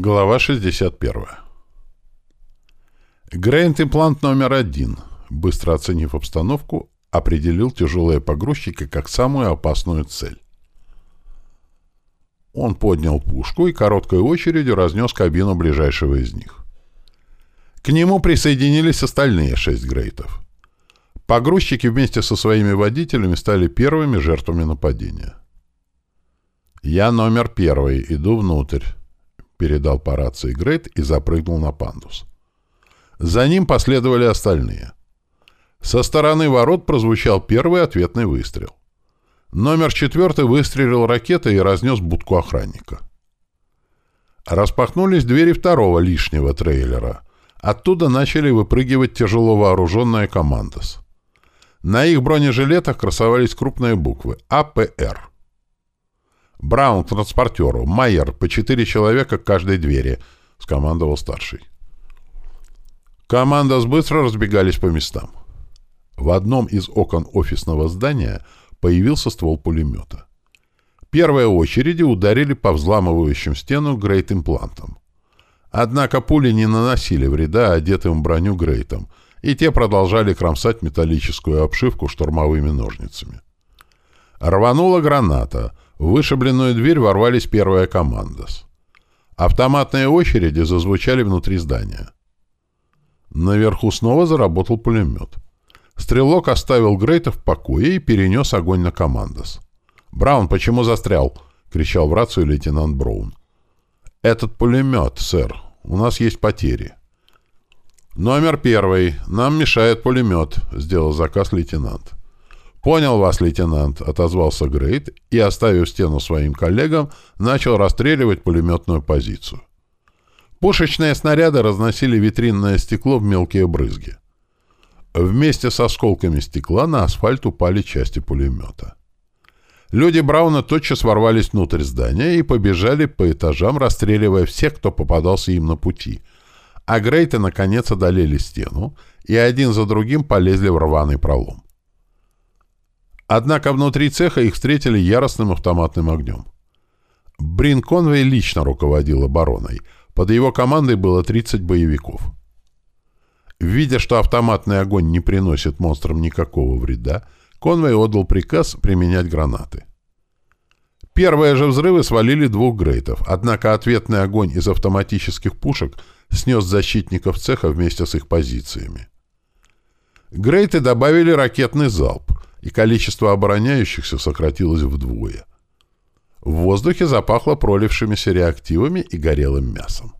Глава 61. Грейнт-имплант номер один, быстро оценив обстановку, определил тяжелые погрузчики как самую опасную цель. Он поднял пушку и короткой очередью разнес кабину ближайшего из них. К нему присоединились остальные шесть грейтов. Погрузчики вместе со своими водителями стали первыми жертвами нападения. «Я номер первый, иду внутрь», передал по рации Грейт и запрыгнул на пандус. За ним последовали остальные. Со стороны ворот прозвучал первый ответный выстрел. Номер четвертый выстрелил ракетой и разнес будку охранника. Распахнулись двери второго лишнего трейлера. Оттуда начали выпрыгивать тяжело вооруженная командос. На их бронежилетах красовались крупные буквы «АПР». «Браун к транспортеру! Майер! По четыре человека к каждой двери!» — скомандовал старший. Команда быстро разбегались по местам. В одном из окон офисного здания появился ствол пулемета. Первые очереди ударили по взламывающим стену грейт-имплантам. Однако пули не наносили вреда одетым в броню грейтам, и те продолжали кромсать металлическую обшивку штурмовыми ножницами. Рванула граната — в вышибленную дверь ворвались первая команда. Автоматные очереди зазвучали внутри здания. Наверху снова заработал пулемет. Стрелок оставил Грейта в покое и перенес огонь на командос. «Браун, почему застрял?» — кричал в рацию лейтенант Браун. «Этот пулемет, сэр. У нас есть потери». «Номер первый. Нам мешает пулемет», — сделал заказ лейтенант. «Понял вас, лейтенант», — отозвался Грейт и, оставив стену своим коллегам, начал расстреливать пулеметную позицию. Пушечные снаряды разносили витринное стекло в мелкие брызги. Вместе с осколками стекла на асфальт упали части пулемета. Люди Брауна тотчас ворвались внутрь здания и побежали по этажам, расстреливая всех, кто попадался им на пути. А Грейты, наконец, одолели стену и один за другим полезли в рваный пролом. Однако внутри цеха их встретили яростным автоматным огнем. Брин Конвей лично руководил обороной. Под его командой было 30 боевиков. Видя, что автоматный огонь не приносит монстрам никакого вреда, Конвей отдал приказ применять гранаты. Первые же взрывы свалили двух грейтов, однако ответный огонь из автоматических пушек снес защитников цеха вместе с их позициями. Грейты добавили ракетный залп, и количество обороняющихся сократилось вдвое. В воздухе запахло пролившимися реактивами и горелым мясом.